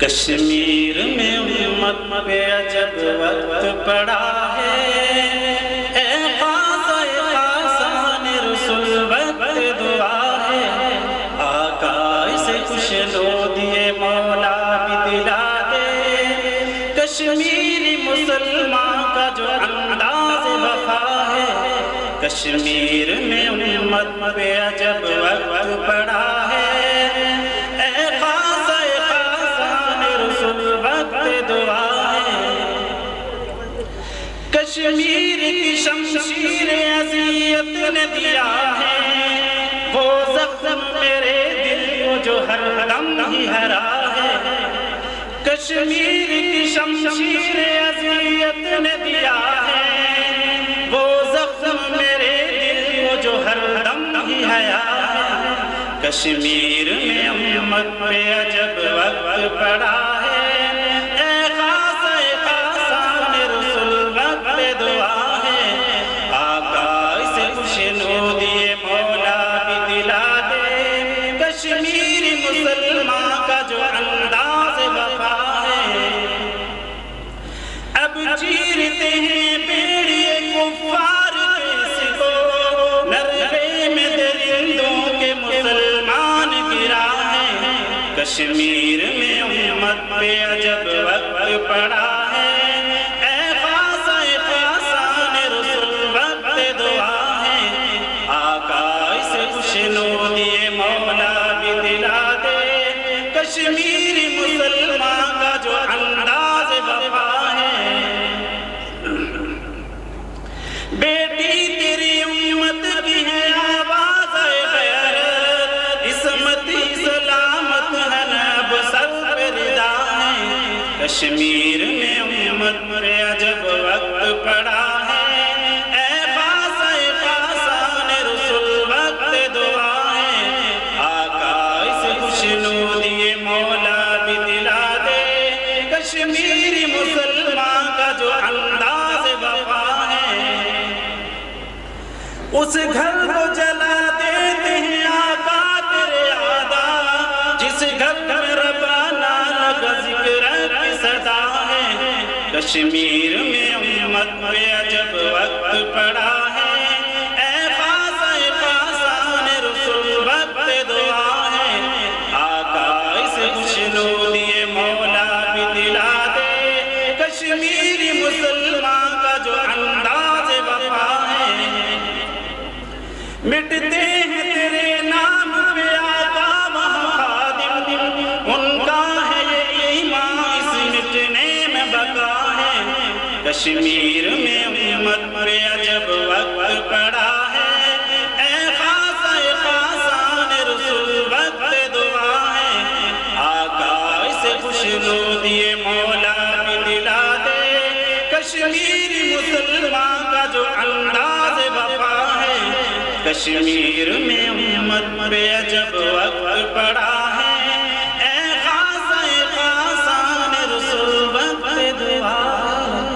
کشمیر میں امت پہ عجب وقت پڑا ہے۔ اے خاصہ خاصان رسول، وقت دعا ہے۔ آقا اسے کچھ لو دیے مولا بھی دلا دے۔ کشمیری مسلمان کا جو انداز وفا ہے۔ کشمیر میں امت پہ عجب وقت پڑا کشمیر کی شمشیر عذیت نے دیا ہے۔ وہ زخم میرے دل کو جو ہر دم ہی ہرا ہے۔ کشمیر کی شمشیر عذیت نے دیا ہے۔ وہ زخم میرے دل کو جو ہر دم ہی حیا ہے۔ کشمیر میں امت پہ عجب وقت پڑا کشمیری مسلمان کا جو انداز وفا ہے۔ اب چیرتے ہیں بیڑیے کفار کیسے کو نرغے میں درندوں کے مسلمان گرا ہے۔ کشمیر میں امت پہ عجب وقت پڑا ہے۔ اے خاصہ خاصان رسول، وقت دعا ہے۔ آقا اسے خوش نو دیے کشمیری مسلمان کا جو انداز وفا ہے۔ بیٹی تیری امت کی ہے آواز غیرت عصمتی سلامت ہے نب سر پہ ردا ہے کشمیر میں امت مرے عجب وقت پڑا۔ کشمیری مسلمان کا جو انداز وفا ہے، اس گھر کو جلا دیتے ہیں آقا تیرے آدھا، جس گھر میں ربانا لگا ذکر کی صدا ہے۔ کشمیر میں امت پہ عجب وقت پڑا ہے۔ مٹتے ہیں تیرے نام پہ آقا وہاں خادم ان کا ہے یہ ایمان، اس مٹنے میں بقا ہے۔ کشمیر میں امت پر عجب وقت پڑا کشمیر میں امت پہ جب وقت پڑا